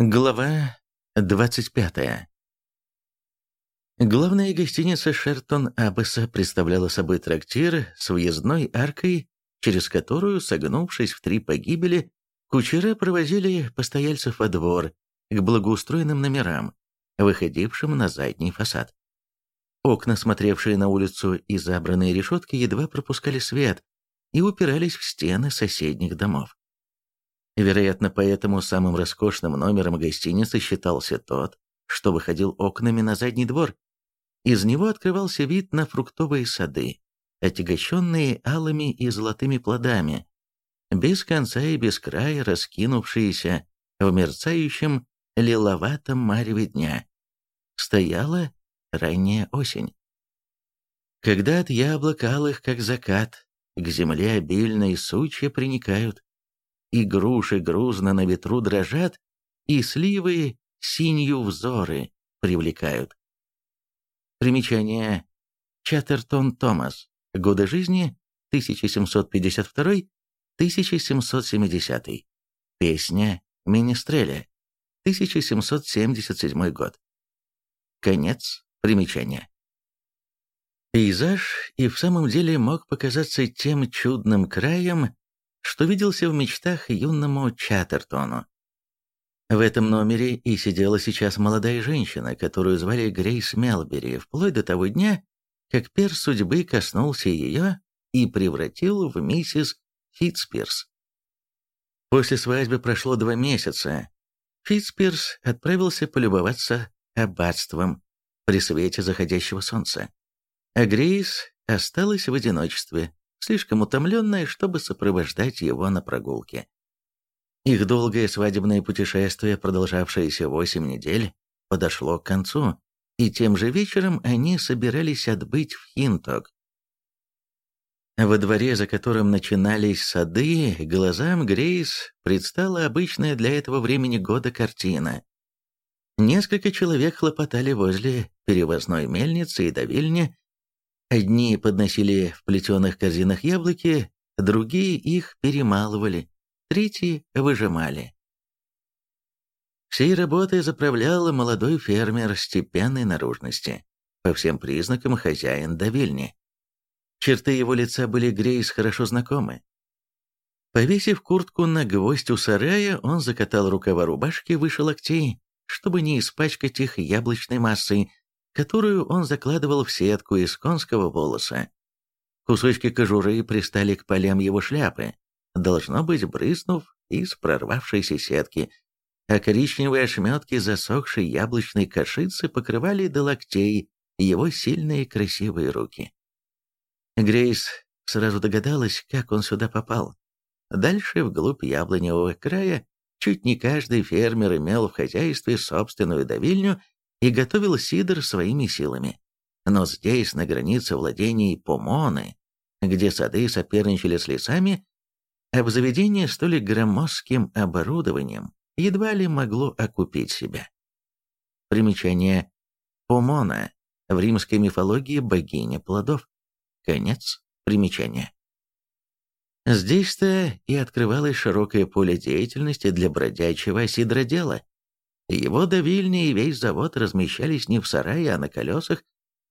Глава 25. Главная гостиница «Шертон Аббеса» представляла собой трактир с въездной аркой, через которую, согнувшись в три погибели, кучера провозили постояльцев во двор к благоустроенным номерам, выходившим на задний фасад. Окна, смотревшие на улицу и забранные решетки, едва пропускали свет и упирались в стены соседних домов. Вероятно, поэтому самым роскошным номером гостиницы считался тот, что выходил окнами на задний двор. Из него открывался вид на фруктовые сады, отягощенные алыми и золотыми плодами, без конца и без края раскинувшиеся в мерцающем лиловатом мареве дня. Стояла ранняя осень. Когда от яблок алых, как закат, к земле обильные сучья приникают, и груши грузно на ветру дрожат, и сливы синью взоры привлекают. Примечание. Чаттертон Томас. Годы жизни 1752-1770. Песня Министреля. 1777 год. Конец примечания. Пейзаж и в самом деле мог показаться тем чудным краем, что виделся в мечтах юному Чаттертону. В этом номере и сидела сейчас молодая женщина, которую звали Грейс Мелбери, вплоть до того дня, как пер судьбы коснулся ее и превратил в миссис Фитспирс. После свадьбы прошло два месяца. Фитспирс отправился полюбоваться аббатством при свете заходящего солнца. А Грейс осталась в одиночестве, слишком утомленная, чтобы сопровождать его на прогулке. Их долгое свадебное путешествие, продолжавшееся восемь недель, подошло к концу, и тем же вечером они собирались отбыть в Хинток. Во дворе, за которым начинались сады, глазам Грейс предстала обычная для этого времени года картина. Несколько человек хлопотали возле перевозной мельницы и давильни, Одни подносили в плетеных корзинах яблоки, другие их перемалывали, третьи выжимали. Всей работой заправлял молодой фермер степенной наружности, по всем признакам хозяин давильни. Черты его лица были Грейс хорошо знакомы. Повесив куртку на гвоздь у сарая, он закатал рукава рубашки выше локтей, чтобы не испачкать их яблочной массой, которую он закладывал в сетку из конского волоса. Кусочки кожуры пристали к полям его шляпы, должно быть, брызнув из прорвавшейся сетки, а коричневые ошметки засохшей яблочной кашицы покрывали до локтей его сильные красивые руки. Грейс сразу догадалась, как он сюда попал. Дальше, вглубь яблоневого края, чуть не каждый фермер имел в хозяйстве собственную давильню и готовил сидр своими силами. Но здесь, на границе владений Помоны, где сады соперничали с лесами, обзаведение столь громоздким оборудованием едва ли могло окупить себя. Примечание. Помона. В римской мифологии богиня плодов. Конец примечания. Здесь-то и открывалось широкое поле деятельности для бродячего сидродела. Его давильни и весь завод размещались не в сарае, а на колесах,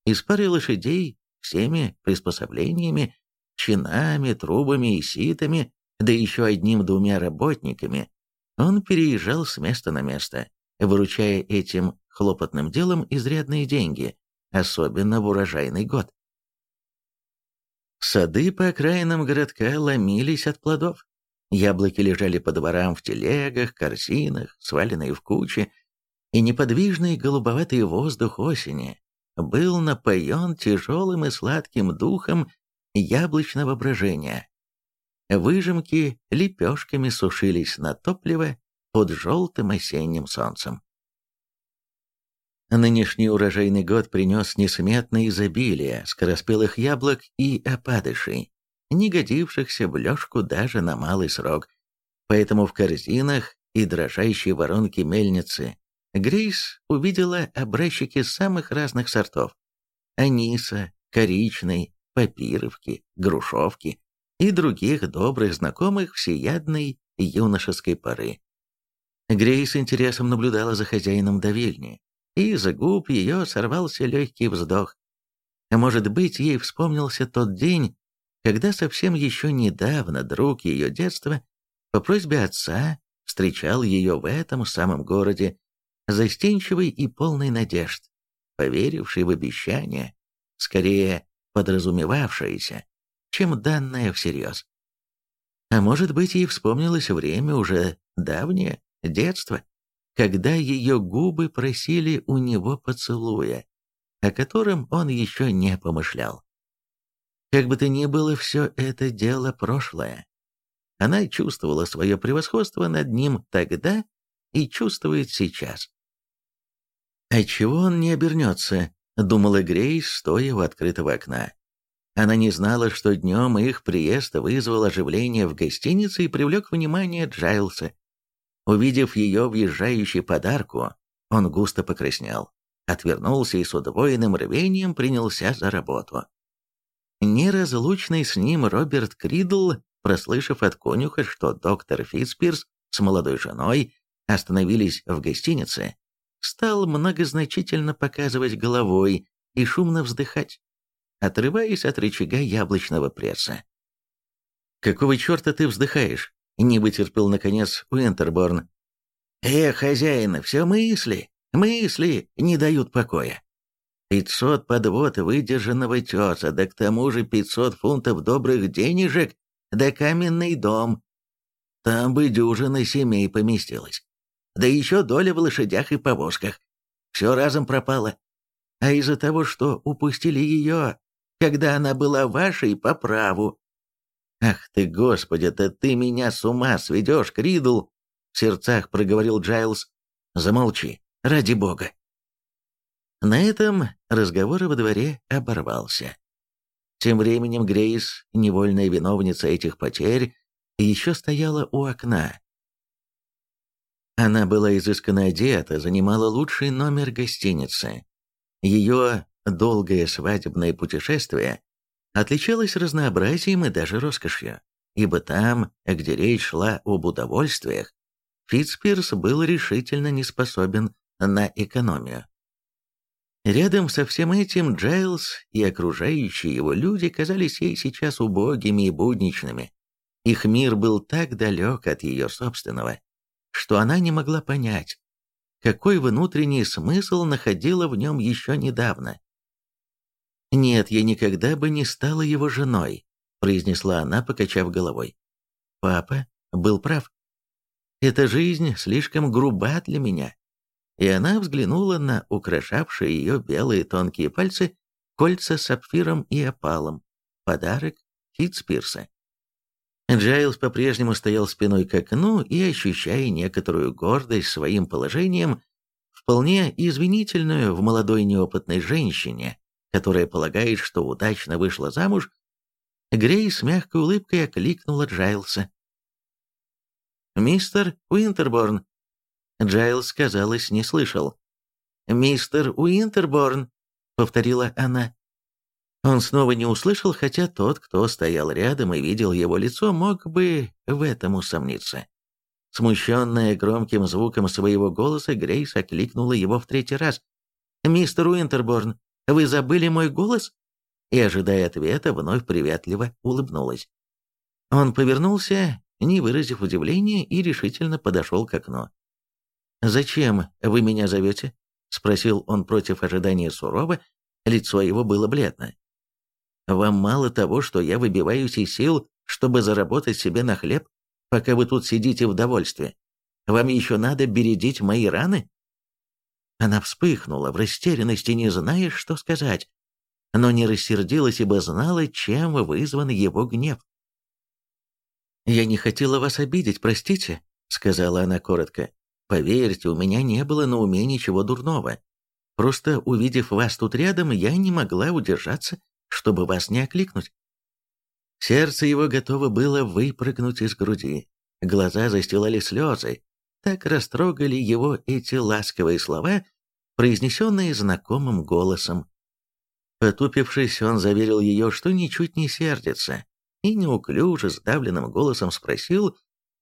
из пары лошадей, всеми приспособлениями, чинами, трубами и ситами, да еще одним-двумя работниками, он переезжал с места на место, выручая этим хлопотным делом изрядные деньги, особенно в урожайный год. Сады по окраинам городка ломились от плодов. Яблоки лежали по дворам в телегах, корзинах, сваленные в кучи, и неподвижный голубоватый воздух осени был напоен тяжелым и сладким духом яблочного брожения. Выжимки лепешками сушились на топливо под желтым осенним солнцем. Нынешний урожайный год принес несметное изобилие скороспелых яблок и опадышей не годившихся в лёжку даже на малый срок. Поэтому в корзинах и дрожащей воронке мельницы Грейс увидела образчики самых разных сортов. Аниса, коричной, папировки, грушевки и других добрых знакомых всеядной юношеской поры. Грей с интересом наблюдала за хозяином давильни, и из губ ее сорвался легкий вздох. Может быть, ей вспомнился тот день, когда совсем еще недавно друг ее детства по просьбе отца встречал ее в этом самом городе, застенчивый и полный надежд, поверивший в обещание, скорее подразумевавшееся, чем данное всерьез. А может быть, ей вспомнилось время уже давнее, детство, когда ее губы просили у него поцелуя, о котором он еще не помышлял. Как бы то ни было, все это дело прошлое. Она чувствовала свое превосходство над ним тогда и чувствует сейчас. «А чего он не обернется?» — думала Грейс, стоя у открытого окна. Она не знала, что днем их приезд вызвал оживление в гостинице и привлек внимание Джайлса. Увидев ее въезжающей подарку, он густо покраснел, отвернулся и с удвоенным рвением принялся за работу. Неразлучный с ним Роберт Кридл, прослышав от конюха, что доктор Фитспирс с молодой женой остановились в гостинице, стал многозначительно показывать головой и шумно вздыхать отрываясь от рычага яблочного пресса. «Какого черта ты вздыхаешь?» — не вытерпел, наконец, Уинтерборн. «Эх, хозяин, все мысли, мысли не дают покоя. Пятьсот подвод выдержанного теса, да к тому же пятьсот фунтов добрых денежек, да каменный дом. Там бы дюжина семей поместилась. Да еще доля в лошадях и повозках. Все разом пропало. А из-за того, что упустили ее, когда она была вашей по праву. «Ах ты, Господи, это ты меня с ума сведешь, Кридл!» В сердцах проговорил Джайлз. «Замолчи, ради бога!» На этом разговор во дворе оборвался. Тем временем Грейс, невольная виновница этих потерь, еще стояла у окна. Она была изысканно одета, занимала лучший номер гостиницы. Ее долгое свадебное путешествие отличалось разнообразием и даже роскошью, ибо там, где речь шла об удовольствиях, Фитцпирс был решительно не способен на экономию. Рядом со всем этим Джайлз и окружающие его люди казались ей сейчас убогими и будничными. Их мир был так далек от ее собственного, что она не могла понять, какой внутренний смысл находила в нем еще недавно. «Нет, я никогда бы не стала его женой», — произнесла она, покачав головой. «Папа был прав. Эта жизнь слишком груба для меня». И она взглянула на украшавшие ее белые тонкие пальцы кольца с сапфиром и опалом. Подарок Фитцпирса. Джайлз по-прежнему стоял спиной к окну и, ощущая некоторую гордость своим положением, вполне извинительную в молодой неопытной женщине, которая полагает, что удачно вышла замуж, Грейс мягкой улыбкой окликнула Джайлса. «Мистер Уинтерборн!» Джайлс, казалось, не слышал. «Мистер Уинтерборн!» — повторила она. Он снова не услышал, хотя тот, кто стоял рядом и видел его лицо, мог бы в этом усомниться. Смущенная громким звуком своего голоса, Грейс окликнула его в третий раз. «Мистер Уинтерборн, вы забыли мой голос?» И, ожидая ответа, вновь приветливо улыбнулась. Он повернулся, не выразив удивления, и решительно подошел к окну. «Зачем вы меня зовете?» — спросил он против ожидания сурово, лицо его было бледно. «Вам мало того, что я выбиваюсь из сил, чтобы заработать себе на хлеб, пока вы тут сидите в довольстве. Вам еще надо бередить мои раны?» Она вспыхнула в растерянности, не зная, что сказать, но не рассердилась, ибо знала, чем вызван его гнев. «Я не хотела вас обидеть, простите», — сказала она коротко. «Поверьте, у меня не было на уме ничего дурного. Просто, увидев вас тут рядом, я не могла удержаться, чтобы вас не окликнуть». Сердце его готово было выпрыгнуть из груди. Глаза застилали слезы, так растрогали его эти ласковые слова, произнесенные знакомым голосом. Потупившись, он заверил ее, что ничуть не сердится, и неуклюже, сдавленным голосом спросил,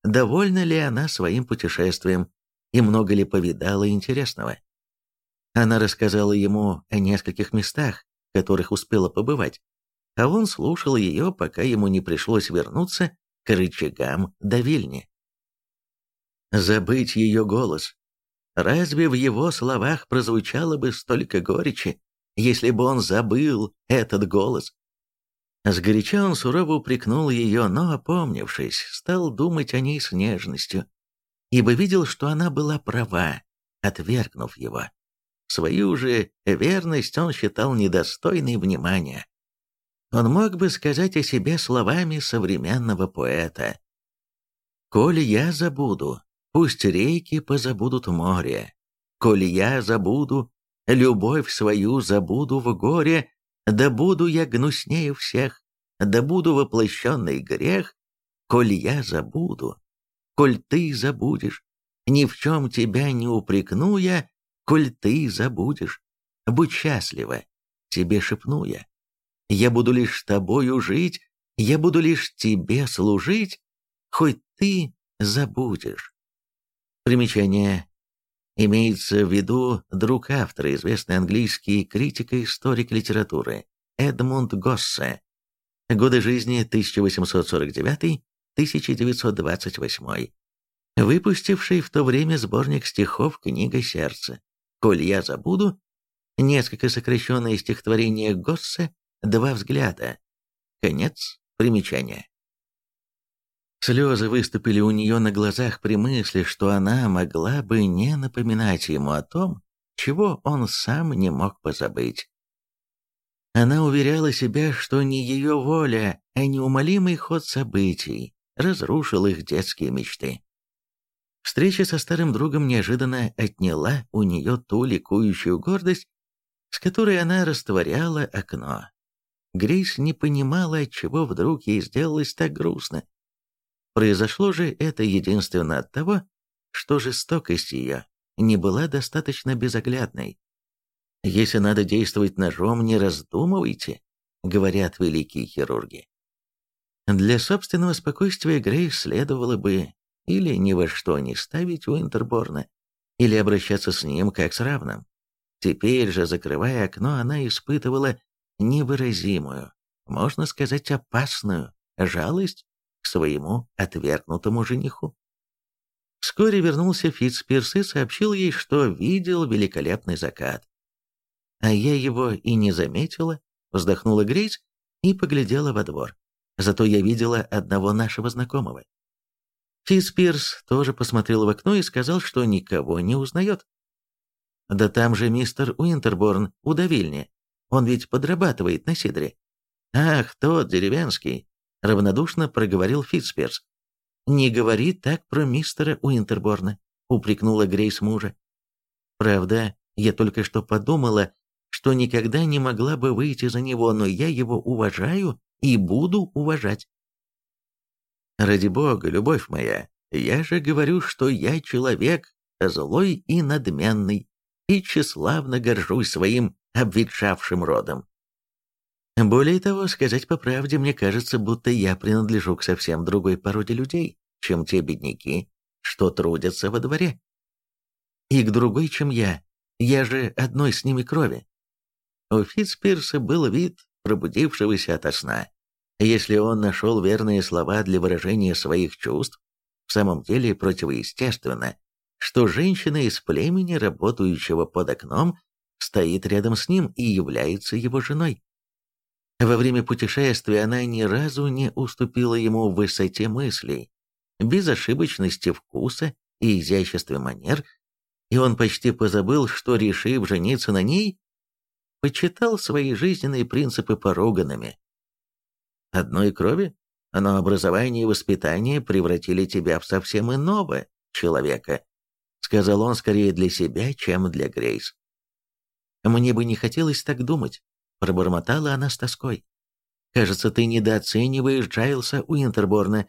довольна ли она своим путешествием, и много ли повидала интересного. Она рассказала ему о нескольких местах, в которых успела побывать, а он слушал ее, пока ему не пришлось вернуться к рычагам до Вильни. Забыть ее голос. Разве в его словах прозвучало бы столько горечи, если бы он забыл этот голос? Сгоряча он сурово упрекнул ее, но, опомнившись, стал думать о ней с нежностью, ибо видел, что она была права, отвергнув его. Свою же верность он считал недостойной внимания. Он мог бы сказать о себе словами современного поэта. «Коли я забуду, пусть реки позабудут море. Коли я забуду, любовь свою забуду в горе, да буду я гнуснее всех, да буду воплощенный грех, коль я забуду, коль ты забудешь, ни в чем тебя не упрекну я, коль ты забудешь. Будь счастлива, тебе шепну я. Я буду лишь тобою жить, я буду лишь тебе служить, хоть ты забудешь. Примечание. Имеется в виду друг автора, известный английский критик и историк литературы Эдмунд Госсе. Годы жизни 1849-1928. Выпустивший в то время сборник стихов «Книга сердца». «Коль я забуду» несколько сокращенное стихотворение Госсе «Два взгляда». Конец примечания. Слезы выступили у нее на глазах при мысли, что она могла бы не напоминать ему о том, чего он сам не мог позабыть. Она уверяла себя, что не ее воля, а неумолимый ход событий разрушил их детские мечты. Встреча со старым другом неожиданно отняла у нее ту ликующую гордость, с которой она растворяла окно. Грейс не понимала, отчего вдруг ей сделалось так грустно. Произошло же это единственно от того, что жестокость ее не была достаточно безоглядной. «Если надо действовать ножом, не раздумывайте», — говорят великие хирурги. Для собственного спокойствия Грейс следовало бы или ни во что не ставить у Интерборна, или обращаться с ним как с равным. Теперь же, закрывая окно, она испытывала невыразимую, можно сказать, опасную жалость к своему отвергнутому жениху. Вскоре вернулся Фитцпирс и сообщил ей, что видел великолепный закат. «А я его и не заметила», — вздохнула Грейс и поглядела во двор. «Зато я видела одного нашего знакомого». Фитцпирс тоже посмотрел в окно и сказал, что никого не узнает. «Да там же мистер Уинтерборн у. Он ведь подрабатывает на сидре». «Ах, тот деревенский равнодушно проговорил Фитспирс. «Не говори так про мистера Уинтерборна», — упрекнула Грейс мужа. «Правда, я только что подумала, что никогда не могла бы выйти за него, но я его уважаю и буду уважать». «Ради бога, любовь моя, я же говорю, что я человек злой и надменный, и тщеславно горжусь своим обветшавшим родом. Более того, сказать по правде, мне кажется, будто я принадлежу к совсем другой породе людей, чем те бедняки, что трудятся во дворе. И к другой, чем я. Я же одной с ними крови. У Фитцпирса был вид пробудившегося ото сна. Если он нашел верные слова для выражения своих чувств, в самом деле противоестественно, что женщина из племени, работающего под окном, стоит рядом с ним и является его женой. Во время путешествия она ни разу не уступила ему в высоте мыслей, безошибочности вкуса и изяществе манер, и он почти позабыл, что, решив жениться на ней, почитал свои жизненные принципы поруганными. Одной крови, но образование и воспитание превратили тебя в совсем иного человека, сказал он скорее для себя, чем для Грейс. Мне бы не хотелось так думать, Пробормотала она с тоской. «Кажется, ты недооцениваешь Джайлса Уинтерборна.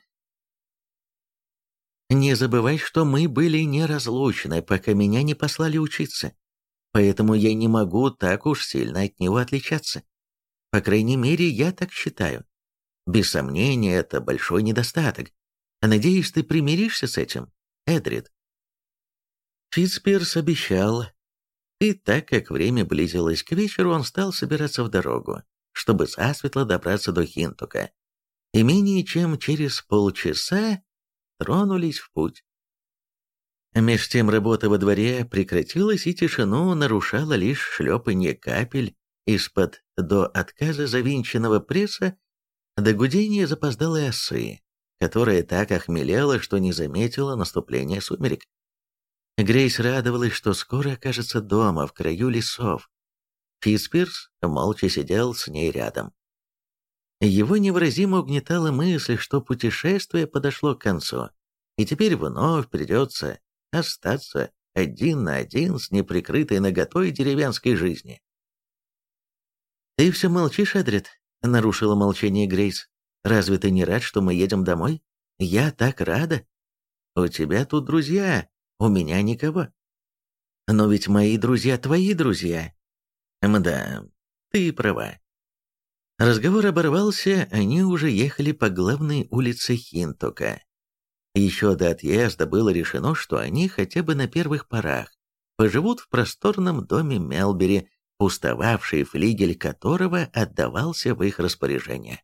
Не забывай, что мы были неразлучны, пока меня не послали учиться. Поэтому я не могу так уж сильно от него отличаться. По крайней мере, я так считаю. Без сомнения, это большой недостаток. Надеюсь, ты примиришься с этим, Эдрид?» Фитспирс обещал. И так как время близилось к вечеру, он стал собираться в дорогу, чтобы засветло добраться до Хинтука. И менее чем через полчаса тронулись в путь. Меж тем работа во дворе прекратилась, и тишину нарушало лишь шлепанье капель из-под до отказа завинченного пресса до гудения запоздалой осы, которая так охмелела, что не заметила наступления сумерек. Грейс радовалась, что скоро окажется дома, в краю лесов. Фитспирс молча сидел с ней рядом. Его невыразимо угнетала мысль, что путешествие подошло к концу, и теперь вновь придется остаться один на один с неприкрытой наготой деревенской жизни. «Ты все молчишь, Эдрид?» — нарушила молчание Грейс. «Разве ты не рад, что мы едем домой? Я так рада. У тебя тут друзья, у меня никого. Но ведь мои друзья твои друзья. Мда, ты права. Разговор оборвался, они уже ехали по главной улице Хинтока. Еще до отъезда было решено, что они хотя бы на первых порах поживут в просторном доме Мелбери, пустовавший флигель которого отдавался в их распоряжение.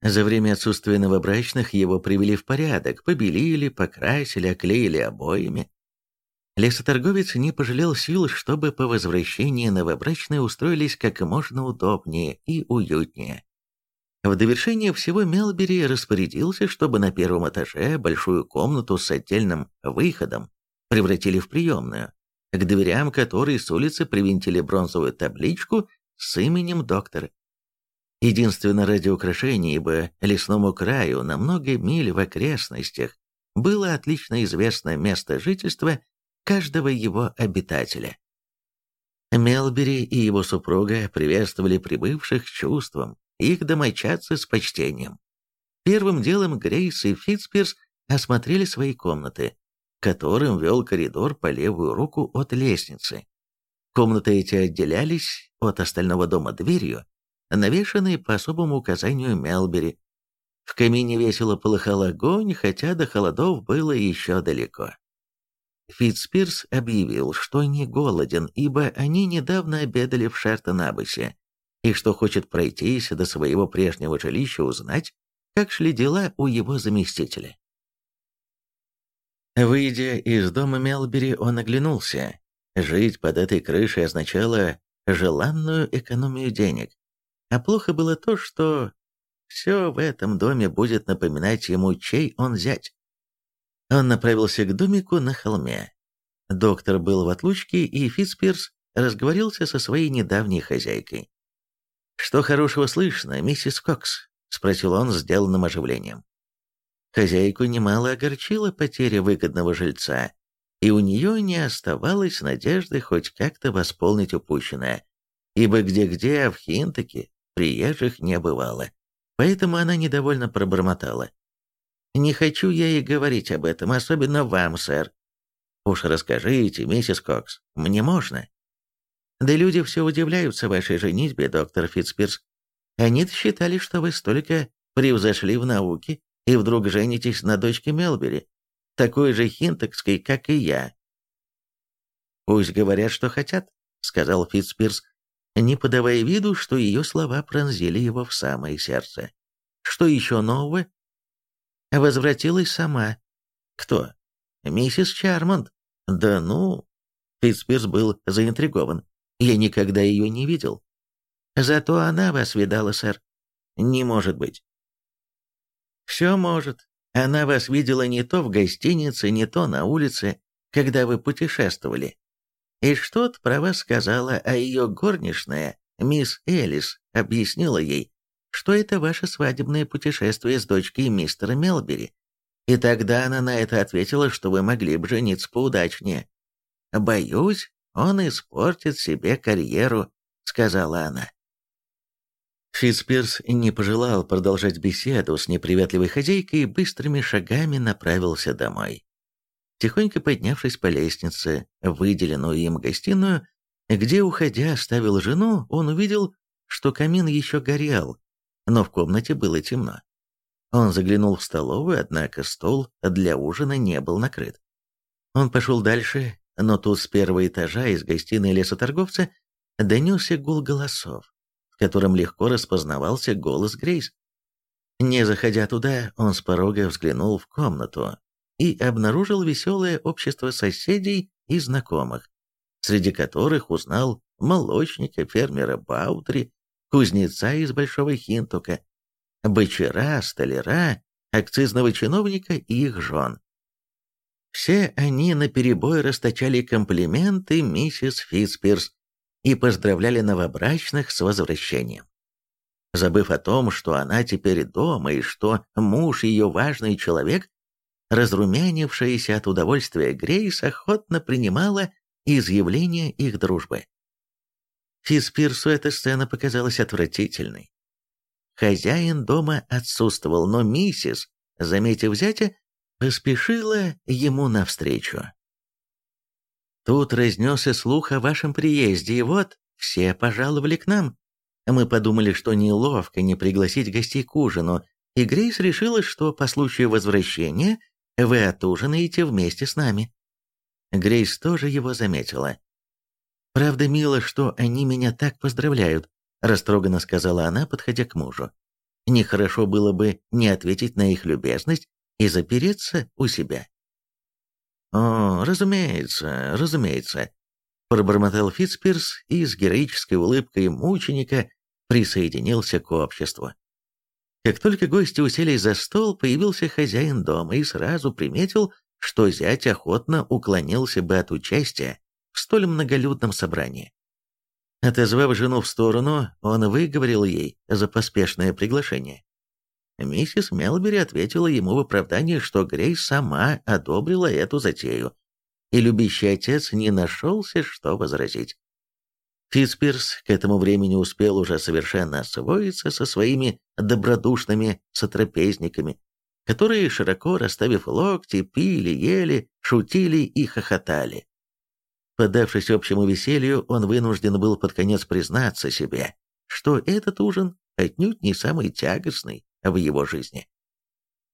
За время отсутствия новобрачных его привели в порядок, побелили, покрасили, оклеили обоями. Лесоторговец не пожалел сил, чтобы по возвращении новобрачные устроились как можно удобнее и уютнее. В довершение всего Мелбери распорядился, чтобы на первом этаже большую комнату с отдельным выходом превратили в приемную, к дверям которой с улицы привинтили бронзовую табличку с именем доктора. Единственно ради украшения, ибо лесному краю на много миль в окрестностях было отлично известно место жительства каждого его обитателя. Мелбери и его супруга приветствовали прибывших чувством, их домочадцы с почтением. Первым делом Грейс и Фитспирс осмотрели свои комнаты, которым вел коридор по левую руку от лестницы. Комнаты эти отделялись от остального дома дверью, навешанной по особому указанию Мелбери. В камине весело полыхал огонь, хотя до холодов было еще далеко. Фитспирс объявил, что не голоден, ибо они недавно обедали в Шертон-Абасе, и что хочет пройтись до своего прежнего жилища узнать, как шли дела у его заместителя. Выйдя из дома Мелбери, он оглянулся. Жить под этой крышей означало желанную экономию денег. А плохо было то, что все в этом доме будет напоминать ему, чей он зять. Он направился к домику на холме. Доктор был в отлучке, и Фитспирс разговорился со своей недавней хозяйкой. «Что хорошего слышно, миссис Кокс?» — спросил он сделанным оживлением. Хозяйку немало огорчила потеря выгодного жильца, и у нее не оставалось надежды хоть как-то восполнить упущенное, ибо где-где, а в Хинтаке приезжих не бывало. Поэтому она недовольно пробормотала. «Не хочу я и говорить об этом, особенно вам, сэр. Уж расскажите, миссис Кокс, мне можно?» Да люди все удивляются вашей женитьбе, доктор Фитспирс. они считали, что вы столько превзошли в науке, и вдруг женитесь на дочке Мелбери, такой же хинтокской, как и я. «Пусть говорят, что хотят», — сказал Фитспирс, не подавая виду, что ее слова пронзили его в самое сердце. «Что еще нового?» Возвратилась сама. «Кто?» «Миссис Чармонд». «Да ну...» Фитспирс был заинтригован. Я никогда ее не видел. Зато она вас видала, сэр. Не может быть. Все может. Она вас видела не то в гостинице, не то на улице, когда вы путешествовали. И что-то про вас сказала, а ее горничная, мисс Элис, объяснила ей, что это ваше свадебное путешествие с дочкой мистера Мелбери. И тогда она на это ответила, что вы могли бы жениться поудачнее. Боюсь, он испортит себе карьеру», — сказала она. Фитспирс не пожелал продолжать беседу с неприветливой хозяйкой и быстрыми шагами направился домой. Тихонько поднявшись по лестнице, выделенную им гостиную, где, уходя, оставил жену, он увидел, что камин еще горел, но в комнате было темно. Он заглянул в столовую, однако стол для ужина не был накрыт. Он пошел дальше, но тут с первого этажа из гостиной лесоторговца донесся гул голосов, в котором легко распознавался голос Грейс. Не заходя туда, он с порога взглянул в комнату и обнаружил веселое общество соседей и знакомых, среди которых узнал молочника, фермера Баутри, кузнеца из Большого Хинтука, бычара, столяра, акцизного чиновника и их жен. Все они наперебой расточали комплименты миссис Фитспирс и поздравляли новобрачных с возвращением. Забыв о том, что она теперь дома и что муж ее важный человек, разрумянившаяся от удовольствия Грейс охотно принимала изъявление их дружбы. Фитспирсу эта сцена показалась отвратительной. Хозяин дома отсутствовал, но миссис, заметив зятя, поспешила ему навстречу. Тут разнесся слух о вашем приезде, и вот все пожаловали к нам. Мы подумали, что неловко не пригласить гостей к ужину, и Грейс решила, что по случаю возвращения вы отужинаете вместе с нами. Грейс тоже его заметила. «Правда, мило, что они меня так поздравляют», — растроганно сказала она, подходя к мужу. «Нехорошо было бы не ответить на их любезность и запереться у себя. «О, разумеется, разумеется», — пробормотал Фитспирс и с героической улыбкой мученика присоединился к обществу. Как только гости уселись за стол, появился хозяин дома и сразу приметил, что зять охотно уклонился бы от участия в столь многолюдном собрании. Отозвав жену в сторону, он выговорил ей за поспешное приглашение. Миссис Мелбери ответила ему в оправдании, что Грейс сама одобрила эту затею, и любящий отец не нашелся, что возразить. Фитспирс к этому времени успел уже совершенно освоиться со своими добродушными сотрапезниками, которые, широко расставив локти, пили, ели, шутили и хохотали. Поддавшись общему веселью, он вынужден был под конец признаться себе, что этот ужин отнюдь не самый тягостный в его жизни.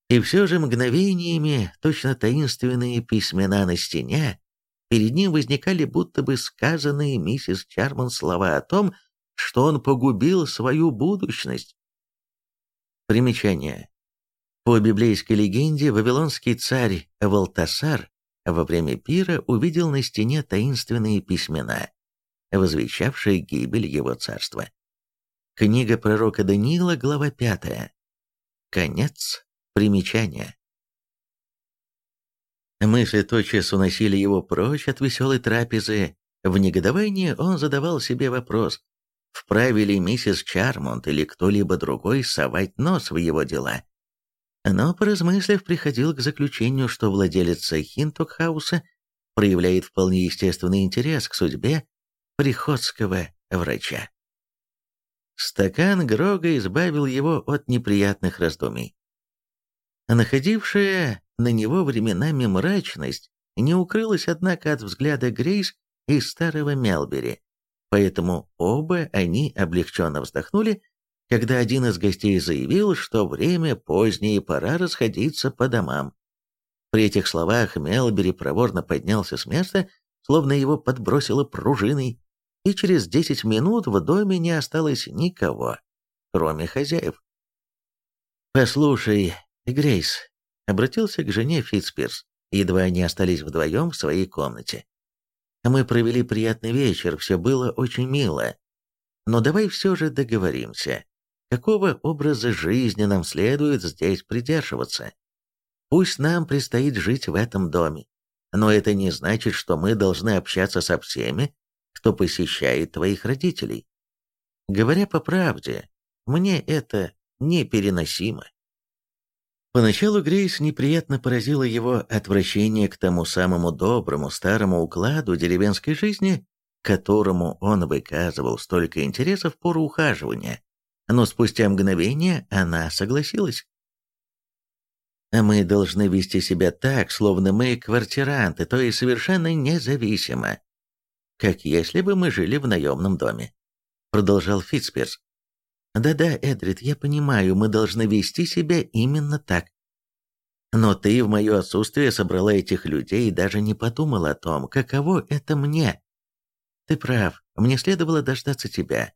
И все же мгновениями, точно таинственные письмена на стене, перед ним возникали будто бы сказанные миссис Чарман слова о том, что он погубил свою будущность. Примечание. По библейской легенде, вавилонский царь Валтасар во время пира увидел на стене таинственные письмена, возвещавшие гибель его царства. Книга пророка Даниила, глава 5. Конец примечания. Мысли тотчас уносили его прочь от веселой трапезы. В негодовании он задавал себе вопрос, вправе ли миссис Чармонд или кто-либо другой совать нос в его дела. Но, поразмыслив, приходил к заключению, что владелец Хинток-хауса проявляет вполне естественный интерес к судьбе приходского врача. Стакан Грога избавил его от неприятных раздумий. Находившая на него временами мрачность не укрылась, однако, от взгляда Грейс и старого Мелбери, поэтому оба они облегченно вздохнули, когда один из гостей заявил, что время позднее и пора расходиться по домам. При этих словах Мелбери проворно поднялся с места, словно его подбросило пружиной, и через десять минут в доме не осталось никого, кроме хозяев. «Послушай, Грейс», — обратился к жене Фитспирс, едва они остались вдвоем в своей комнате. «Мы провели приятный вечер, все было очень мило. Но давай все же договоримся, какого образа жизни нам следует здесь придерживаться. Пусть нам предстоит жить в этом доме, но это не значит, что мы должны общаться со всеми, кто посещает твоих родителей. Говоря по правде, мне это непереносимо. Поначалу Грейс неприятно поразило его отвращение к тому самому доброму старому укладу деревенской жизни, которому он выказывал столько интереса в пору ухаживания, но спустя мгновение она согласилась. Мы должны вести себя так, словно мы квартиранты, то есть совершенно независимо как если бы мы жили в наемном доме», — продолжал Фитспирс. «Да-да, Эдрид, я понимаю, мы должны вести себя именно так. Но ты в мое отсутствие собрала этих людей и даже не подумала о том, каково это мне. Ты прав, мне следовало дождаться тебя.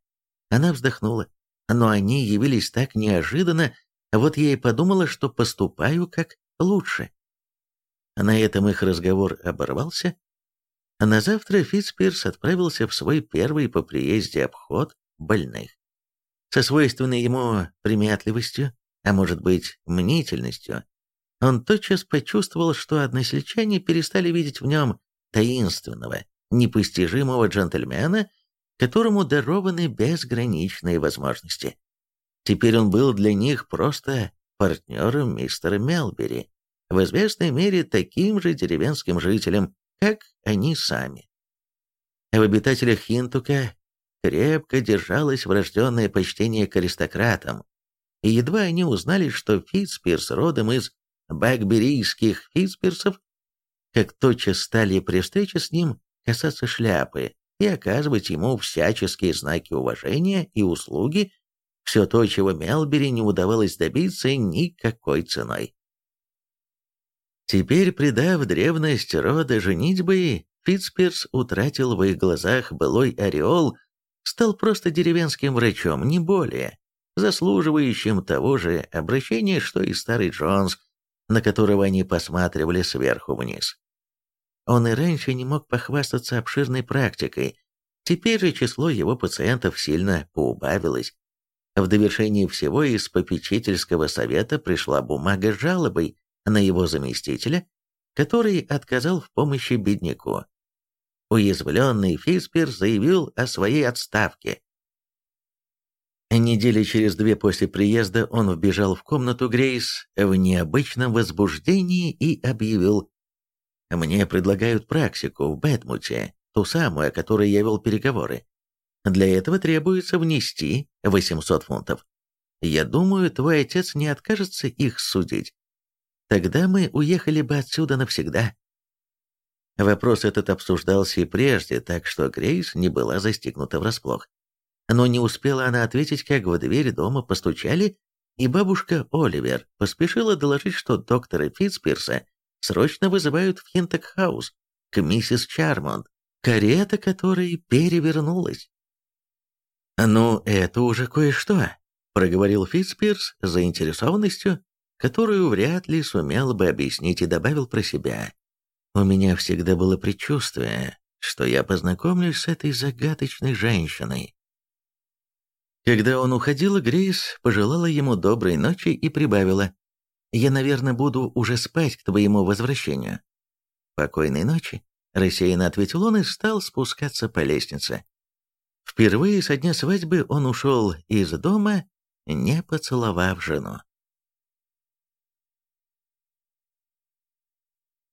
Она вздохнула. Но они явились так неожиданно, вот я и подумала, что поступаю как лучше. На этом их разговор оборвался. А на завтра Фитцпирс отправился в свой первый по приезде обход больных. Со свойственной ему примятливостью, а может быть мнительностью, он тотчас почувствовал, что односельчане перестали видеть в нем таинственного, непостижимого джентльмена, которому дарованы безграничные возможности. Теперь он был для них просто партнером мистера Мелбери, в известной мере таким же деревенским жителем, как они сами. В обитателях Хинтука крепко держалось врожденное почтение к аристократам, и едва они узнали, что Фитспирс родом из бакберийских Фитспирсов, как тотчас стали при встрече с ним касаться шляпы и оказывать ему всяческие знаки уважения и услуги, все то, чего Мелбери не удавалось добиться никакой ценой. Теперь, придав древность рода женитьбы, Фитспирс утратил в их глазах былой ореол, стал просто деревенским врачом, не более, заслуживающим того же обращения, что и старый Джонс, на которого они посматривали сверху вниз. Он и раньше не мог похвастаться обширной практикой, теперь же число его пациентов сильно поубавилось. В довершении всего из попечительского совета пришла бумага с жалобой, на его заместителя, который отказал в помощи бедняку. Уязвленный Фиспер заявил о своей отставке. Недели через две после приезда он вбежал в комнату Грейс в необычном возбуждении и объявил «Мне предлагают практику в Бэтмуте, ту самую, о которой я вел переговоры. Для этого требуется внести 800 фунтов. Я думаю, твой отец не откажется их судить. Тогда мы уехали бы отсюда навсегда. Вопрос этот обсуждался и прежде, так что Грейс не была застигнута врасплох. Но не успела она ответить, как в дверь дома постучали, и бабушка Оливер поспешила доложить, что доктора Фитцпирса срочно вызывают в Хинток-хаус к миссис Чармонд, карета которой перевернулась. «Ну, это уже кое-что», — проговорил Фитцпирс с заинтересованностью, которую вряд ли сумел бы объяснить и добавил про себя. У меня всегда было предчувствие, что я познакомлюсь с этой загадочной женщиной. Когда он уходил, Грейс пожелала ему доброй ночи и прибавила, «Я, наверное, буду уже спать к твоему возвращению». «Покойной ночи», — рассеянно ответил он и стал спускаться по лестнице. Впервые со дня свадьбы он ушел из дома, не поцеловав жену.